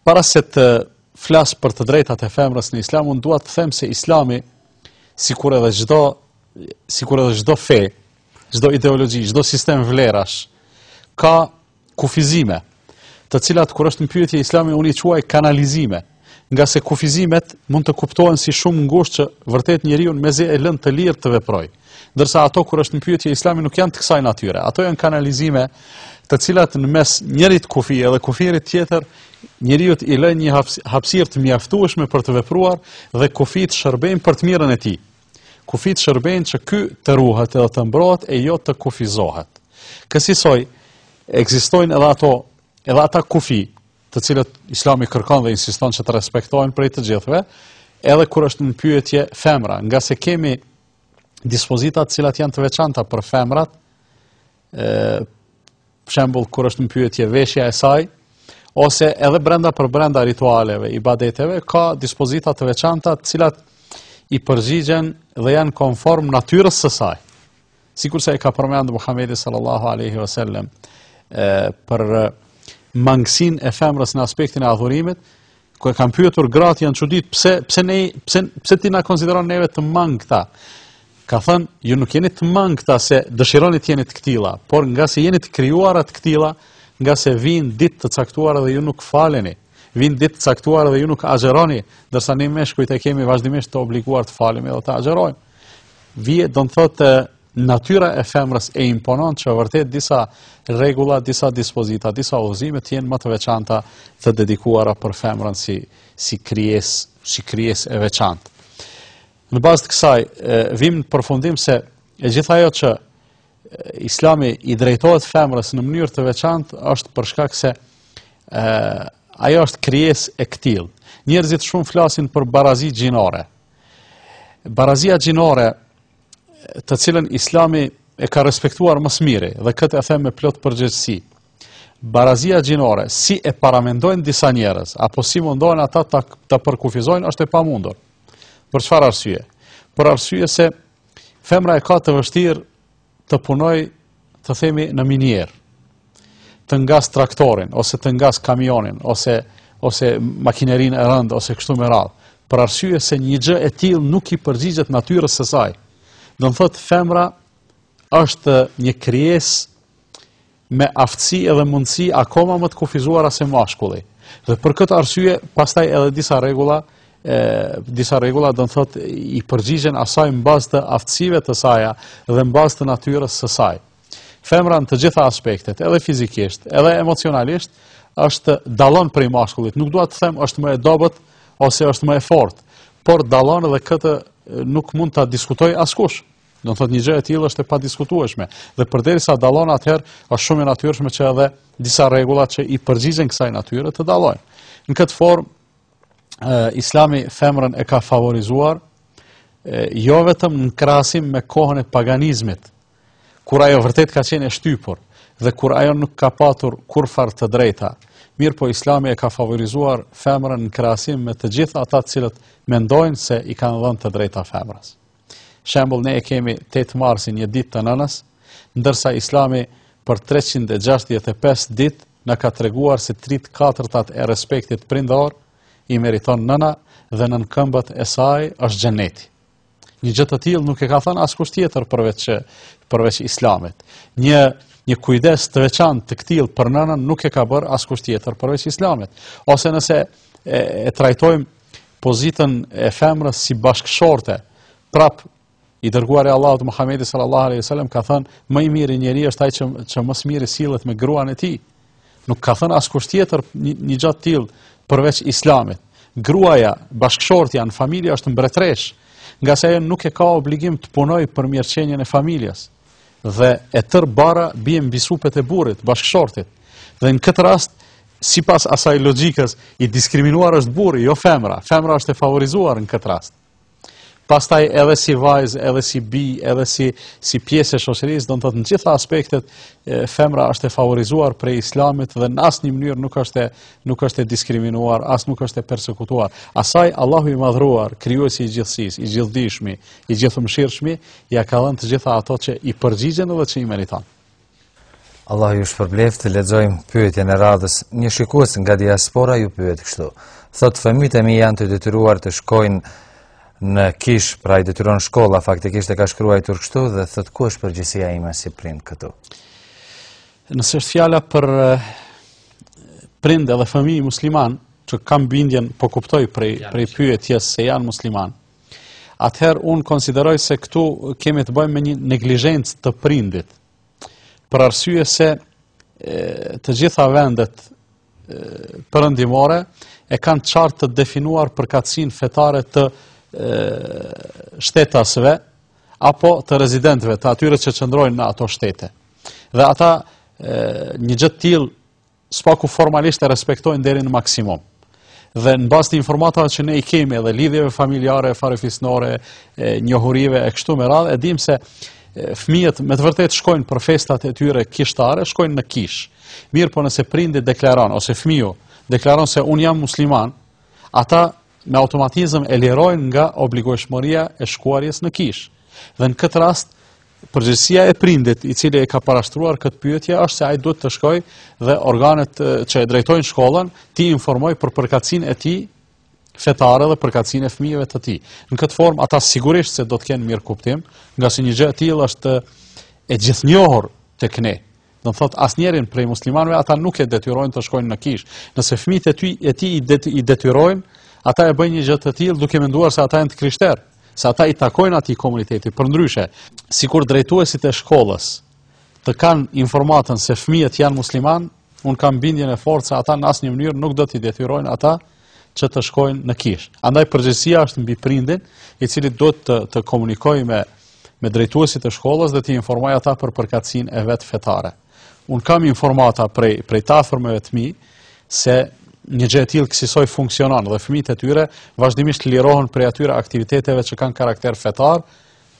Para se të flas për të drejtat e femrës në Islam, unë dua të them se Islami sikur edhe çdo sikur edhe çdo fe, çdo ideologji, çdo sistem vlerash ka kufizime, të cilat kur është në pyetje Islami unë i quaj kanalizime, ngase kufizimet mund të kuptohen si shumë të ngushta që vërtet njeriun mezi e lënë të lirë të veprojë. Ndërsa ato kur është në pyetje Islami nuk janë të kësaj natyre. Ato janë kanalizime të cilat në mes njërit kufi edhe kufirit tjetër njeriut i lënë një hapësirë të mjaftueshme për të vepruar dhe kufijtë shërbejnë për të mirën e tij. Kufijtë shërbejnë që ky të ruhet edhe të mbrohet e jo të kufizohet. Kësisoj, ekzistojnë edhe ato, edhe ata kufij, të cilët islami kërkon dhe insiston që të respektohen prej të gjithëve, edhe kur është në pyetje femra, ngase kemi dispozita të cilat janë të veçanta për femrat, për shembull kur është në pyetje veshja e saj ose edhe brenda për brenda ritualeve, ibadeteve, ka dispozita të veçanta të cilat i përgjigjen dhe janë konform natyrës së saj. Sikurse e ka përmend Muhamedi sallallahu alejhi ve selem për mangësinë e femrës në aspektin e adhurimit, kur e kanë pyetur gratë janë çuditë pse pse ne pse pse ti na konsideron neve të mangëta ka thënë ju nuk jeni të mangëta se dëshironi të jeni të këtilla por ngase jeni të krijuara të këtilla ngase vijnë ditë të caktuara dhe ju nuk faleni vijnë ditë të caktuara dhe ju nuk agjeroni ndërsa ne meshkujt e kemi vazhdimisht të obliguar të falemi dhe të agjerojmë vije do të thotë natyra e femrës e imponon që vërtet disa rregulla, disa dispozita, disa udhëzime të jenë më të veçanta të dedikuara për femrën si si krijesë, si krijesë e veçantë. Në bazë të kësaj vijmë në përfundim se e gjitha ajo që Islami i drejtohet femrës në mënyrë të veçantë është për shkak se ë ajo është krijesë e këtillë. Njerëzit shumë flasin për barazi gjinore. Barazia gjinore të cilën islami e ka respektuar më së miri dhe këtë e them me plot përgjegjësi. Barazia gjinore, si e paramendojnë disa njerëz apo si mundohen ata ta ta përkufizojnë është e pamundur. Për çfarë arsye? Për arsye se femra e ka të vështirë të punojë të themi në minierë, të ngasë traktorin ose të ngasë kamionin ose ose makinerinë e rëndë ose kështu me radhë, për arsye se një gjë e tillë nuk i përgjigjet natyrës së saj. Domethënë femra është një krijesë me aftësi edhe mundësi akoma më të kufizuara se mashkulli. Dhe për këtë arsye, pastaj edhe disa rregulla disa rregulla domethënë i përgjigjen asaj në bazë të aftësive të saja dhe në bazë të natyrës së saj. Femra në të gjitha aspektet, edhe fizikisht, edhe emocionalisht, është dallon prej mashkullit. Nuk dua të them është më e dobët ose është më e fortë, por dallon edhe këtë nuk mund ta diskutojë askush. Do të thotë një gjë e tillë është e padiskutueshme dhe përderisa dallon atëherë është shumë e natyrshme që edhe disa rregulla që i përgjigjen kësaj natyre të dallojnë. Në këtë formë islami femrën e ka favorizuar, jo vetëm në krahasim me kohën e paganizmit, kur ajo vërtet ka qenë e shtypur, dhe kur ajo nuk ka patur kurrfarë të drejta, mirëpo islami e ka favorizuar femrën në krahasim me të gjithë ata të cilët mendojnë se i kanë dhënë të drejta femrës. Shembull, ne e kemi 8 marsin një ditë të nënës, ndërsa islami për 365 ditë na ka treguar se tri të katërtat e respektit prindor i meriton nëna dhe nën këmbët e saj është xheneti. Një gjë të tillë nuk e ka thënë askush tjetër përveç përveç Islamit. Një një kujdes të veçantë të këtillë për nënën nuk e ka bërë askush tjetër përveç Islamit. Ose nëse e, e trajtojmë pozitën e femrës si bashkëshorte prap I dërguari i Allahut Muhamedi sallallahu alaihi wasallam ka thënë, më i miri njeri është ai që që më së miri sillet me gruan e tij. Nuk ka thënë askush tjetër një, një gjë të tillë përveç Islamit. Gruaja, bashkëshortja në familje është mbretëreshë, ngase ajo nuk e ka obligim të punojë për mirëqenien e familjes. Dhe e tërë barra bie mbi supet e burrit, bashkëshortit. Dhe në këtë rast sipas asaj logjikës i diskriminuar është burri, jo femra. Femra është e favorizuar në këtë rast. Pastaj edhe si vajzë, edhe si bijë, edhe si si pjesë e shoqërisë, do të thotë në të gjitha aspektet femra është e favorizuar prej Islamit dhe në asnjë mënyrë nuk është nuk është e diskriminuar, as nuk është e persekutuar. Asaj Allahu i madhëruar, krijuesi i gjithësisë, i gjithdijshmi, i gjithëmëshirshmi, ia ka dhënë të gjitha ato që i përgjigjen dhe që i meriton. Allahu ju shpërbleftë, lexojmë pyetjen e radhës. Një shikues nga diaspora ju pyet kështu. Thotë fëmijët e mi janë të detyruar të shkojnë në kishë, pra i detyron shkolla, faktikisht e ka shkruajtur kështu dhe thotë ku është përgjegjësia ime si prind këtu. Nëse është fjala për eh, prind edhe fëmijë muslimanë që kam bindjen, po kuptoj prej prej pyetjes se janë muslimanë. atëherë unë konsideroj se këtu kemi të bëjmë me një neglizhencë të prindit. Për arsye se e, të gjitha vendet perëndimore e kanë qartë të definuar përkatësinë fetare të e, shtetasve apo të rezidentëve të atyre që qëndrojnë në ato shtete. Dhe ata e, një gjë të tillë së paku formalisht e respektojnë deri në maksimum. Dhe në bazë të informatave që ne i kemi dhe lidhjeve familjare, farefisnore, njohurive e kështu me radhë, e dimë se fëmijët me të vërtetë shkojnë për festat e tyre kishtare, shkojnë në kishë. Mirëpo nëse prindi deklaron, ose fëmiju deklaron se unë jam musliman, ata me automatizëm e lirojnë nga obligueshmëria e shkuarjes në kishë. Dhe në këtë rast, Përgjegjësia e prindit i cili e ka parashtruar këtë pyetje është se ai duhet të shkojë dhe organet që e drejtojnë shkollën t'i informojë për përkatësinë e tij fetare dhe përkatësinë e fëmijëve të tij. Në këtë formë ata sigurisht se do të kenë mirëkuptim, ngase një gjë e tillë është e gjithnjohur te ne. Domethënë asnjërin prej muslimanëve ata nuk e detyrojnë të shkojnë në kishë. Nëse fëmijët e tij e tij i detyrojnë, ata e bëjnë një gjë të tillë duke menduar se ata janë të krishterë. se ata i takojnë atij komuniteti. Përndryshe, sikur drejtuesit e shkollës të kanë informatën se fëmijët janë muslimanë, unë kam bindjen e fortë se ata në asnjë mënyrë nuk do t'i detyrojnë ata që të shkojnë në kishë. Andaj përgjegjësia është mbi prindin, i cili duhet të të komunikojë me me drejtuesit e shkollës dhe t'i informojë ata për përkatësinë e vet fetare. Unë kam informata prej prej të afërmve të mi se një gjë e tillë kësisoj funksionon dhe fëmijët e tyre vazhdimisht lirohen prej atyre aktiviteteve që kanë karakter fetar,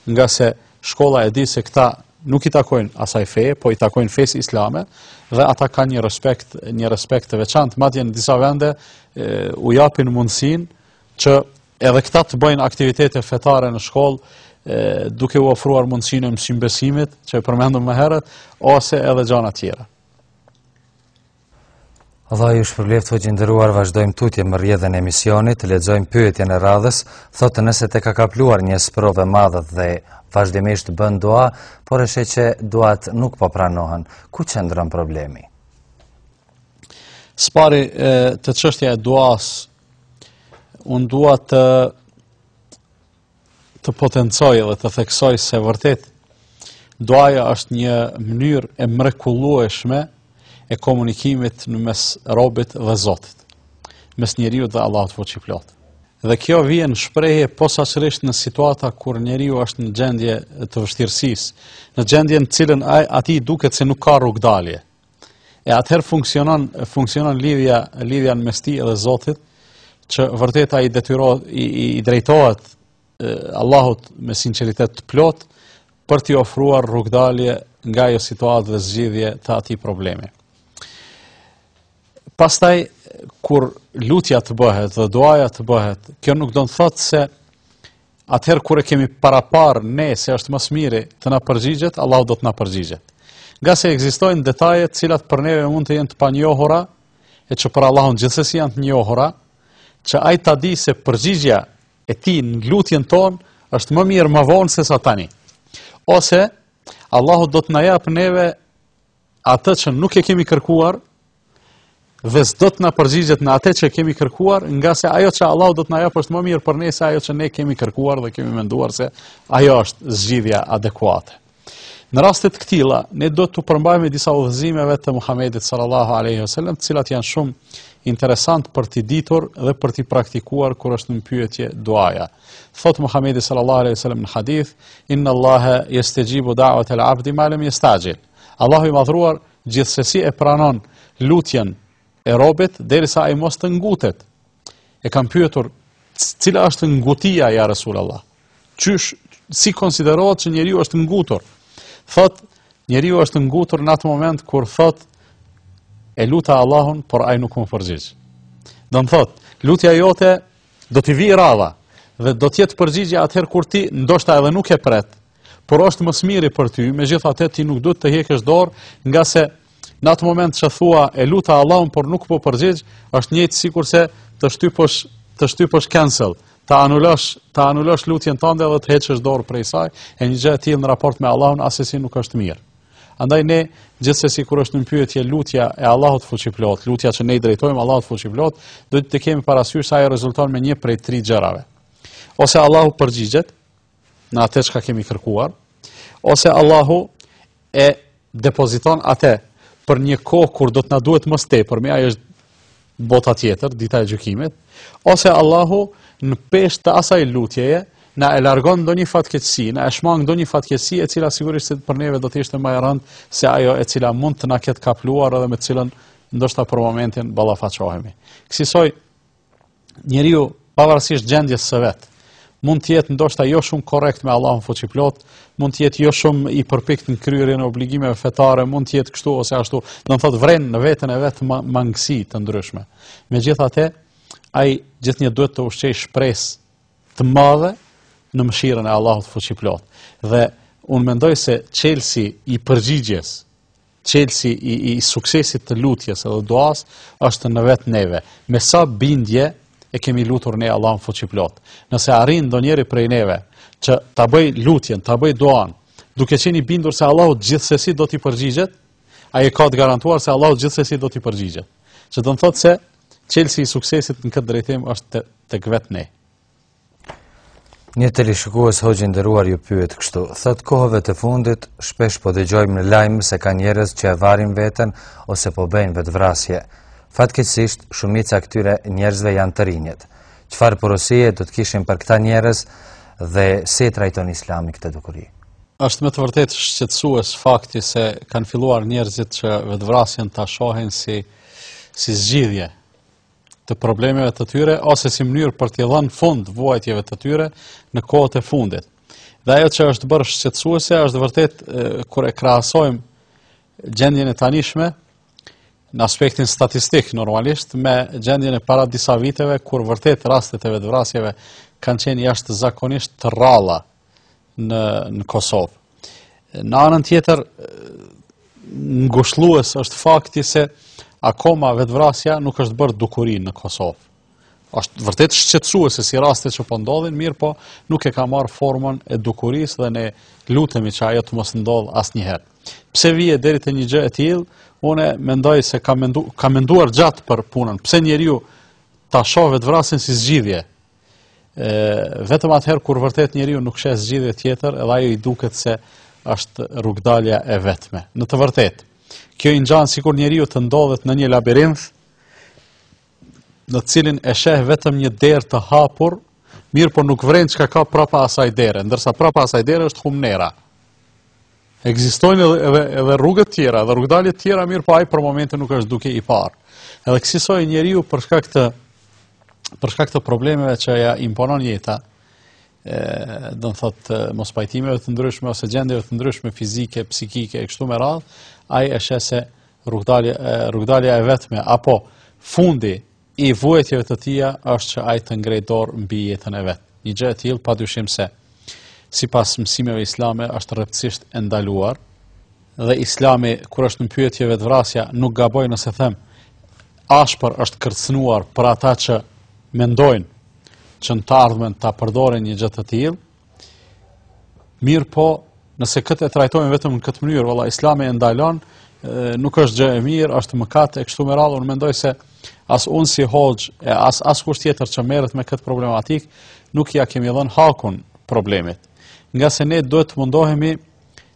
ngase shkolla e di se këta nuk i takojnë asaj feje, po i takojnë fesë islame dhe ata kanë një respekt, një respekt të veçantë, madje në disa vende e, u japin mundësinë që Edhe këta të bëjnë aktivitete fetare në shkollë, duke u ofruar mundësinë e mësimbesimit, që e përmendëm më herët, ose edhe gjana tjera. Allahu ju shpërbleftë hoxhë i nderuar, vazhdojmë tutje me rrjedhën e emisionit, të lexojmë pyetjen e radhës, thotë nëse të ka kapluar një sprovë e madhe dhe vazhdimisht bën dua, por e sheh që duat nuk po pranohen, ku qëndron problemi? Së pari te çështja e duasë Unë dua të të potencoj dhe të theksoj se vërtet duaja është një mënyrë e mrekullueshme e komunikimit në mes robit dhe Zotit, mes njeriut dhe Allahut fuqiplotë. Dhe kjo vjen në shprehje posaçërisht në situata kur njeriu është në gjendje të vështirësisë, në gjendjen në të cilën ai atij i duket se nuk ka rrugëdalje, E atëherë funksionon funksionon lidhja lidhja në mes tij dhe Zotit, që vërtet ai detyrohet i, i drejtohet e, Allahut me sinqeritet të plotë për t'i ofruar rrugëdalje nga ajo situatë dhe zgjidhje të atij problemi. Pastaj kur lutja të bëhet dhe duaja të bëhet, kjo nuk do të thotë se atëherë kur e kemi paraparë ne se është më së miri të na përgjigjet, Allahu do të na përgjigjet. Ngase ekzistojnë detaje të cilat për neve mund të jenë të panjohura, e që për Allahun gjithsesi janë të njohura, që ai ta dijë se përgjigja e tij në lutjen tonë, është më mirë më vonë sesa tani. Ose, Allahu do të na japë neve atë që nuk e kemi kërkuar dhe s'do të na përgjigjet në atë që kemi kërkuar, ngase ajo që Allahu do të na japë është më mirë për ne se ajo që ne kemi kërkuar dhe kemi menduar se ajo është zgjidhja adekuate. Në raste të këtilla, ne do t'u përmbahemi disa udhëzimeve të Muhamedit sallallahu alaihi wasallam, të cilat janë shumë interesante për t'i ditur dhe për t'i praktikuar kur është në pyetje duaja. Thot Muhamedi sallallahu alaihi wasallam në hadith, "Inna Allaha yastajibu da'wat al-'abdi ma lam yastajil." Allahu i madhëruar gjithsesi e pranon lutjen e robit derisa ai mos të ngutet. E kanë pyetur cila është ngutja ja Resul Allah. Qysh si konsiderohet që njeriu është ngutur? Thot njeriu është ngutur në atë moment kur thot e luta Allahun, por ai nuk m'u përgjigj. Do të thot, lutja jote do t'i vijë radha dhe do të jetë përgjigja atëherë kur ti ndoshta edhe nuk e pret, Por është më së miri për ty, megjithatë ti nuk duhet të hekësh dorë, ngase në atë moment që thua e luta Allahun, por nuk m'u përgjigj, është njëtë sikurse të shtypësh, të shtypësh cancel, të anulosh, të anulosh lutjen tënde dhe të heqësh dorë prej saj, e një gjë e tillë në raport me Allahun asesi nuk është mirë. Andaj ne gjithsesi kur është në pyetje lutja e Allahut fuqiplotë, lutja që ne i drejtojmë Allahut fuqiplotë, duhet të kemi parasysh se ajo rezulton me një prej tri gjërave. Ose Allahu përgjigjet, në atë çka kemi kërkuar, ose Allahu e depoziton atë për një kohë kur do të na duhet më së tepërmi, ajo është bota tjetër, dita e gjykimit, ose Allahu në peshë të asaj lutjeje na e largon ndonjë fatkeqësi, na e shmang ndonjë fatkeqësi e cila sigurisht se për neve do të ishte më e rëndë se ajo e cila mund të na ketë kapluar edhe me të cilën ndoshta për momentin ballafaqohemi. Kësisoj njeriu pavarësisht gjendjes së vet, mund të jetë ndoshta jo shumë korrekt me Allahun fuqiplotë, mund të jetë jo shumë i përpiktë në kryerjen e obligimeve fetare, mund të jetë kështu ose ashtu, do të thotë vëren në veten e vet mangësi të ndryshme. Megjithatë, ai gjithnjë duhet të ushqejë shpresë të madhe në mëshirën e Allahut fuqiplotë. Dhe unë mendoj se çelësi i përgjigjes çelësi i, i suksesit të lutjes edhe duas është në vetë neve. Me sa bindje e kemi lutur ne Allahun fuqiplotë. Nëse arrin ndonjëri prej neve që ta bëjë lutjen, ta bëjë duanë, duke qenë i bindur se Allahu gjithsesi do t'i përgjigjet, ai e ka të garantuar se Allahu gjithsesi do t'i përgjigjet. Që do të thotë se çelësi i suksesit në këtë drejtim është tek vetë ne. Një teleshikues hoxhë i nderuar ju pyet kështu, thotë kohëve të fundit, shpesh po dëgjojmë në lajmë se ka njerëz që e varin veten ose po bëjnë vetëvrasje. Fatkeqësisht, shumica e këtyre njerëzve janë të rinjtë. Çfarë porosie do të kishit për këta njerëz dhe si e trajton islami këtë dukuri? Është me të vërtetë shqetësues fakti se kanë filluar njerëzit që vetëvrasjen ta shohin si, si zgjidhje të problemeve të tyre ose si mënyrë për t'i dhënë fund vuajtjeve të tyre në kohët e fundit. Dhe ajo që është bërë shqetësuese është vërtet kur e krahasojmë gjendjen e tanishme në aspektin statistik normalisht me gjendjen e para disa viteve kur vërtet rastet e vetëvrasjeve kanë qenë jashtëzakonisht të rralla në në Kosovë. Në anën tjetër ngushëllues është fakti se akoma vetvrasja nuk është bërë dukuri në Kosovë. Është vërtet shqetësuese si raste që po ndodhin, mirëpo nuk e ka marrë formën e dukurisë dhe ne lutemi që ajo të mos ndodhë asnjëherë. Pse vije deri te një gjë e tillë? Unë mendoj se kam mendu, kam menduar gjatë për punën. Pse njeriu ta shohë vetvrasjen si zgjidhje? E, vetëm atëherë kur vërtet njeriu nuk sheh zgjidhje tjetër, edhe ajo i duket se është rrugëdalja e vetme. Në të vërtetë, kjo i ngjan sikur njeriu të ndodhet në një labirint në të cilin e sheh vetëm një derë të hapur, mirëpo nuk vëren çka ka prapa asaj dere, ndërsa prapa asaj dere është humnera. Ekzistojnë edhe, edhe, edhe rrugë tjera, edhe rrugëdalje tjera, mirëpo ai për momentin nuk është duke i parë. Edhe kësisoj njeriu për shkak të për shkak të problemeve që ia imponon jeta, ë do të thotë mospajtimeve të ndryshme ose gjendjeve të ndryshme fizike, psikike e kështu me radhë, ai e sheh se rrugëdalja rrugëdalja e vetme apo fundi i vuajtjeve të tija është që ai të ngrejë dorë mbi jetën e vet. Një gjë e tillë padyshim se sipas mësimeve islame është rreptësisht e ndaluar dhe Islami kur është në pyetje vetvrasja nuk gaboj nëse them ashpër është kërcënuar për ata që mendojnë që në të ardhmen ta përdorin një gjë të tillë, Mirëpo, nëse këtë e trajtojmë vetëm në këtë mënyrë, valla Islami e ndalon, nuk është gjë e mirë, është mëkat e kështu me radhë, unë mendoj se as unë si hoxhë e as askush tjetër që merret me këtë problematikë, nuk ia kemi dhënë hakun problemit. Ngase ne duhet të mundohemi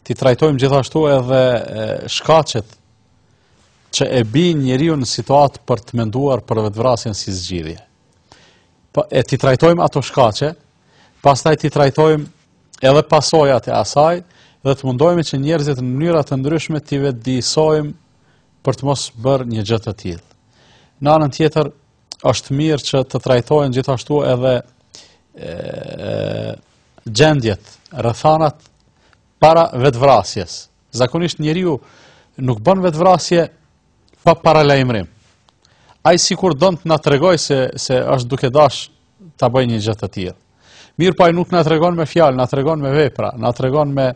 të trajtojmë gjithashtu edhe shkaqet që e bien njeriun në situatë për të menduar për vetvrasjen si zgjidhje. Po e t'i trajtojmë ato shkaqe, pastaj t'i trajtojmë edhe pasojat e asaj dhe të mundohemi që njerëzit në mënyra të ndryshme t'i vetëdijesojmë për të mos bërë një gjë të tillë. Në anën tjetër, është mirë që të trajtohen gjithashtu edhe gjendjet, rrethanat para vetëvrasjes. Zakonisht njeriu nuk bën vetëvrasje pa paralajmërim. Ai sikur don të na tregojë se se është duke dash ta bëjë një gjë të tillë. Mirëpo po, ai nuk na tregon me fjalë, na tregon me vepra, na tregon me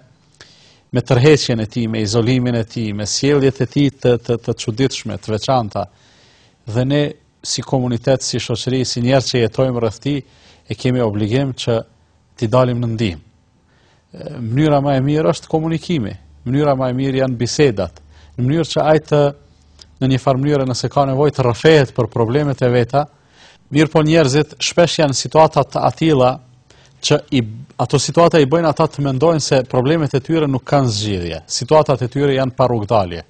me tërheqjen e tij, me izolimin e tij, me sjelljet e tij të të të çuditshme, të veçanta. Dhe ne si komunitet, si shoqëri, si njerëz që jetojmë rreth tij, e kemi obligim që t'i dalim në ndihmë. Mënyra më e mirë është komunikimi. Mënyra më e mirë janë bisedat. Në mënyrë që ai të në një farë mënyre nëse ka nevojë të rrëfehet për problemet e veta, mirëpo njerëzit shpesh janë në situata të atilla që i, ato situata i bëjnë ata të mendojnë se problemet e tyre nuk kanë zgjidhje, situatat e tyre janë pa rrugëdalje.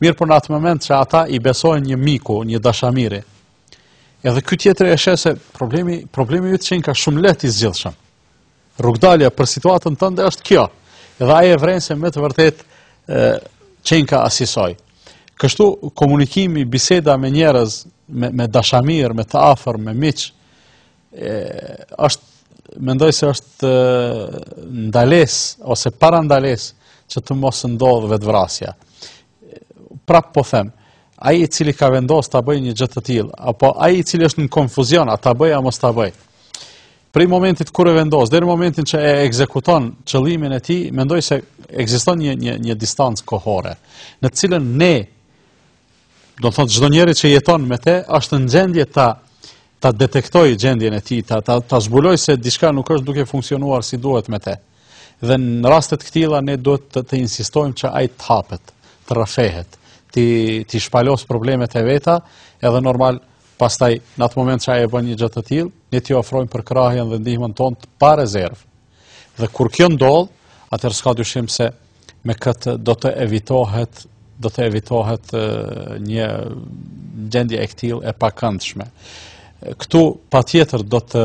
Mirëpo në atë moment që ata i besojnë një miku, një dashamiri, edhe ky tjetri e sheh se problemi, problemi yt qenka shumë lehtë i zgjidhshëm. rrugëdalja për situatën tënde është kjo. Dhe ai e vren se me të vërtetë qenka asisoj. Kështu komunikimi, biseda me njerëz, me me dashamirë, me të afërm, me miq, është mendoj se është ndalesë ose parandalesë që të mos ndodhë vetëvrasja. Prap po them, ai i cili ka vendos ta bëjë një gjë të tillë, apo ai i cili është në konfuzion, a ta bëjë a mos ta bëjë. prej momentit kur e vendos deri në momentin që e ekzekuton qëllimin e tij, mendoj se ekziston një një një distancë kohore, në të cilën ne do të thotë çdo njeri që jeton me të është në gjendje ta ta detektojë gjendjen e tij, ta ta, ta zbulojë se diçka nuk është duke funksionuar si duhet me të. Dhe në raste të këtilla ne duhet të, të insistojmë që ai të hapet, të rrëfehet, t'i t'i shpalosë problemet e veta, edhe normal Pastaj në atë moment që ai e bën një gjë të tillë, ne t'i ofrojmë përkrahjen dhe ndihmën tonë të parezervë. Dhe kur kjo ndodh, atëherë s'ka dyshim se me këtë do të evitohet do të evitohet një gjendje e këtillë e pakëndshme. Këtu patjetër do të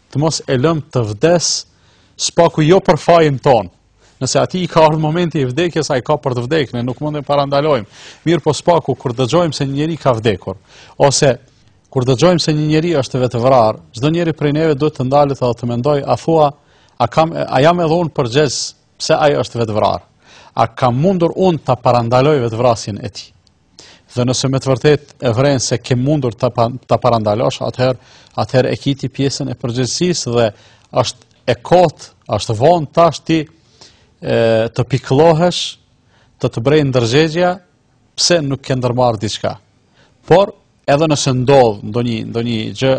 të mos e lëmë të vdesë së paku jo për fajin tonë. Nëse atij i ka ardhë momenti i vdekjes, ai ka për të vdekë, ne nuk mund e parandalojmë. Mirëpo së paku, kur dëgjojmë se një njeri ka vdekur, ose kur dëgjojmë se një njeri është vetëvrarë, çdo njeri prej neve duhet të ndalet dhe të mendojë, a thua, a, kam, a jam edhe unë përgjegjës pse ai është vetëvrarë, a kam mundur unë ta parandaloj vetëvrasjen e tij. Dhe nëse me të vërtetë e vren se ke mundur ta, ta parandalosh, atëherë atëher e ke ti pjesën e përgjegjësisë dhe është e kotë, është vonë tashti e, të pikëllohesh, të të brejnë ndërgjegja, pse nuk ke ndërmarrë diçka. Por, edhe nëse ndodh ndonjë ndonjë gjë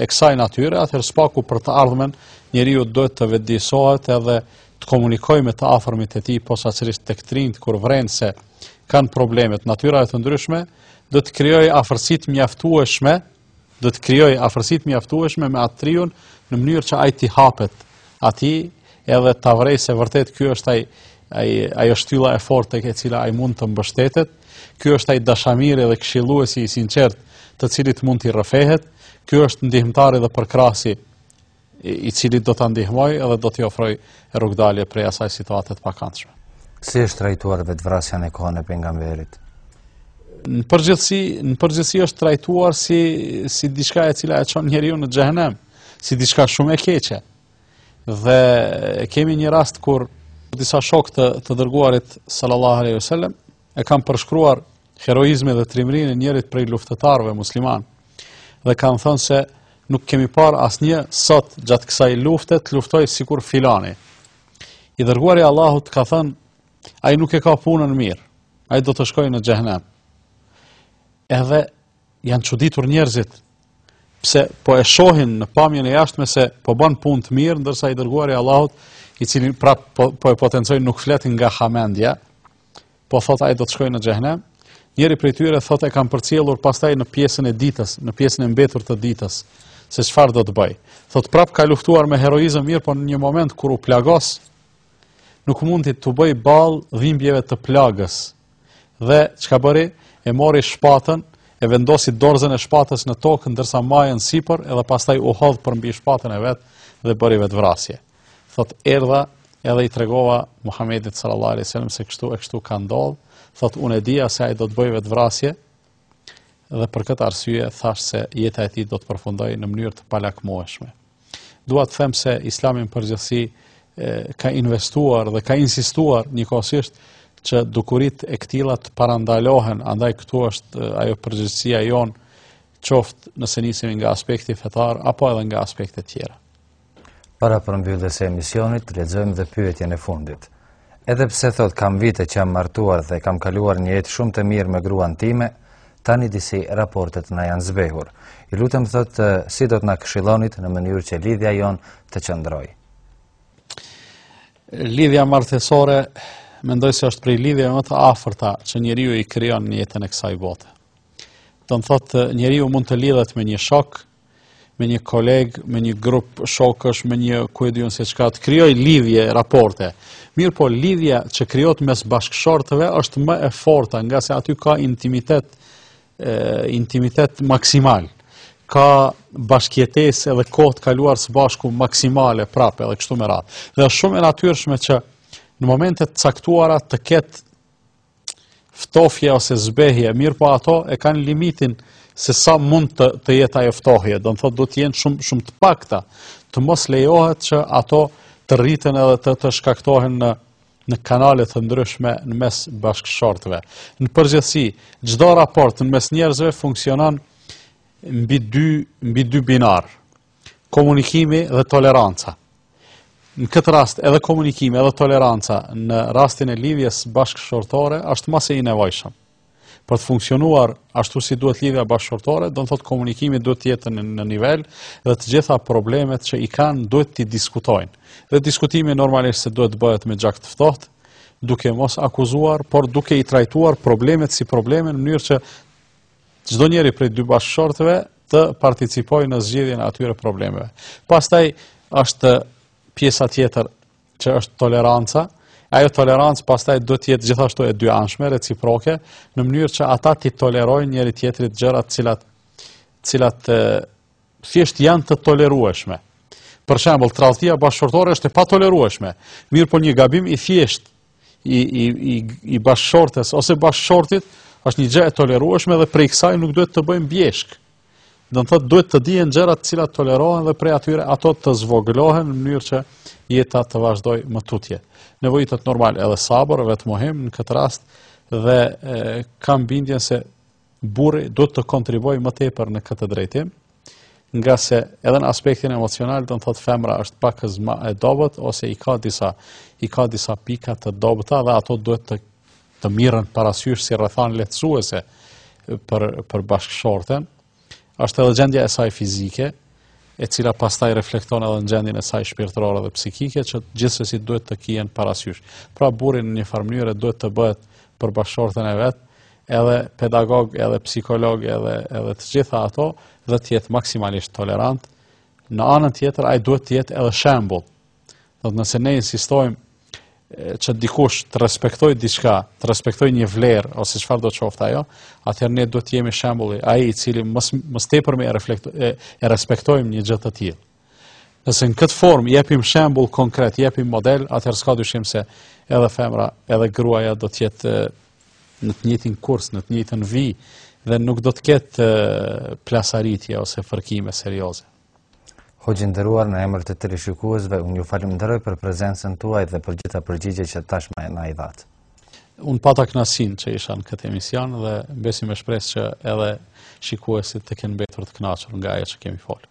e kësaj natyre, atëherë së paku për të ardhmen njeriu duhet të vetëdijesohet edhe të komunikojë me të afërmit e tij posaçërisht tek të rinjtë kur vren se kanë probleme të natyrave të ndryshme, të krijojë afërsi të mjaftueshme, të krijojë afërsi të mjaftueshme me atë të riun në mënyrë që ai t'i hapet atij edhe ta vrejë se vërtet ky është ai ai ajo shtylla e fortë tek e cila ai mund të mbështetet Ky është ai dashamiri dhe këshilluesi i sinqertë, të cilit mund t'i rrëfehet, ky është ndihmëtari dhe përkrahësi i cili do ta ndihmojë dhe do t'i ofrojë rrugdalje prej asaj situate të pakëndshme. Si është trajtuar vetëvrasja në kohën e pejgamberit? Në përgjithësi, në përgjithësi është trajtuar si si diçka e cila e çon njeriun në xhehenem, si diçka shumë e keqe. Dhe kemi një rast kur disa shokë të, të dërguarit sallallahu alejhi ve selem e kanë përshkruar heroizmin dhe trimërinë e njërit prej luftëtarëve muslimanë. Dhe kanë thënë se nuk kemi parë asnjë sot gjatë kësaj lufte të luftojë sikur filani. I dërguari i Allahut ka thënë ai nuk e ka punën mirë. Ai do të shkojë në xhehenem. Edhe Janë çuditur njerëzit pse po e shohin në pamjen e jashtme se po bën punë të mirë, ndërsa i dërguari i Allahut, i cili prap po, po e potencoj nuk flet nga hamendja, po thotë ai do të shkojë në xhehenem. Njëri prej tyre thotë e kam përcjellur pastaj në pjesën e ditës, në pjesën e mbetur të ditës, se çfarë do të bëjë. Thotë prap ka luftuar me heroizëm mirë, por në një moment kur u plagos, nuk mundi t'u bëjë ballë dhimbjeve të plagës, Dhe çka bëri? E mori shpatën, e vendosi dorëzën e shpatës në tokë ndërsa majën sipër, edhe pastaj u hodh përmbi shpatën e vet dhe bëri vetëvrasje. Thotë erdha edhe i tregova Muhamedit sallallahu alejhi ve selem se kështu e kështu ka ndodhur. Thotë unë e dija se ai do të bëjë vetëvrasje, dhe për këtë arsye thashë se jeta e tij do të përfundojë në mënyrë të palakmueshme. Dua të them se Islami në përgjithësi ka investuar dhe ka insistuar njëkohësisht që dukuritë e këtilla të parandalohen, andaj këtu është ajo përgjegjësia jonë qoftë nëse nisemi nga aspekti fetar apo edhe nga aspekte tjera. Para përmbylljes së emisionit, lexojmë dhe pyetjen e fundit. Edhe pse thotë kam vite që jam martuar dhe kam kaluar një jetë shumë të mirë me gruan time, tani disi raportet na janë zbehur. I lutem thotë si do të na këshillonit në mënyrë që lidhja jonë të qëndrojë. Lidhja martesore mendoj se është prej lidhjeve më të afërta që njeriu i krijon në jetën e kësaj bote. Do të thotë njeriu mund të lidhet me një shok, me një koleg, me një grup shokësh, me një ku e di unë se çka të krijojë lidhje, raporte. Mirëpo lidhja që krijohet mes bashkëshortëve është më e forta, ngase aty ka intimitet e, intimitet maksimal. Ka bashkëjetesë edhe kohë të kaluar së bashku maksimale prapë edhe kështu me radhë. Dhe është shumë e natyrshme që në momente të caktuara të ketë ftohje ose zbehje, mirëpo ato e kanë limitin se sa mund të, të jetë ajo ftohje, do të thotë duhet të jenë shumë, shumë të pakta, të mos lejohet që ato të rriten edhe të, të shkaktohen në, në kanale të ndryshme në mes bashkëshortëve. Në përgjithësi, çdo raport në mes njerëzve funksionon mbi dy, mbi dy binarë, Komunikimi dhe toleranca. Në këtë rast edhe komunikimi edhe toleranca në rastin e lidhjes bashkëshortore është më se i nevojshëm. Për të funksionuar ashtu si duhet lidhja bashkëshortore, do të thotë komunikimi duhet të jetë në, në nivel dhe të gjitha problemet që i kanë duhet t'i diskutojnë. Dhe diskutimi normalisht se duhet të bëhet me gjak të ftohtë, duke mos akuzuar, por duke i trajtuar problemet si probleme në mënyrë që çdonjëri prej dy bashkëshortëve të participojë në zgjidhjen e atyre problemeve. Pastaj është pjesa tjetër që është toleranca. E ajo tolerancë pastaj duhet të jetë gjithashtu e dyanshme, reciproke, në mënyrë që ata t'i tolerojnë njëri-tjetrit gjërat të cilat të cilat thjesht janë të tolerueshme. Për shembull, tradhtia bashkëshortore është e patolerueshme. Mirëpo një gabim i thjeshtë i i i i bashkëshortes ose bashkëshortit është një gjë e tolerueshme dhe prej kësaj nuk duhet të bëjmë bjeshkë. Do të thotë duhet të dihen gjërat të cilat tolerohen dhe prej atyre ato të zvogëlohen në mënyrë që jeta të vazhdojë më tutje. Nevojitet normal edhe sabër, vetëmohim në këtë rast dhe e, kam bindjen se burri duhet të kontribuojë më tepër në këtë drejtim, ngase edhe në aspektin emocional do të thotë femra është pak më e dobët ose i ka disa i ka disa pika të dobëta dhe ato duhet të të mirren parasysh si rrethana lehtësuese për për bashkëshorten. Është edhe gjendja e saj fizike, e cila pastaj reflekton edhe në gjendjen e saj shpirtërore dhe psikike që gjithsesi duhet të kihen parasysh. Pra burri në një farë mënyre duhet të bëhet për bashkëshorten e vet, edhe pedagog, edhe psikolog, edhe edhe të gjitha ato dhe të jetë maksimalisht tolerant. Në anën tjetër ai duhet të jetë edhe shembull. Do të nëse ne insistojmë që dikush të respektojë diçka, të respektojë një vlerë ose çfarëdo qoftë ajo, atëherë ne duhet të jemi shembulli ai i cili mos mos tepër me reflekt e, e respektojmë një gjë të tillë. Nëse në këtë formë japim shembull konkret, japim model, atëherë s'ka dyshim se edhe femra, edhe gruaja do të jetë në të njëjtin kurs, në të njëjtën vijë dhe nuk do të ketë plasaritje ose fërkime serioze. Hoxhë i nderuar në emër të tërë shikuesve, unë ju falemnderoj për prezencën tuaj dhe për gjitha përgjigjet që tashmë na i dhatë. Unë pata knaqsinë që isha në këtë emision dhe mbesim me shpresë që edhe shikuesit të kenë mbetur të knaqur nga ajo që kemi folë.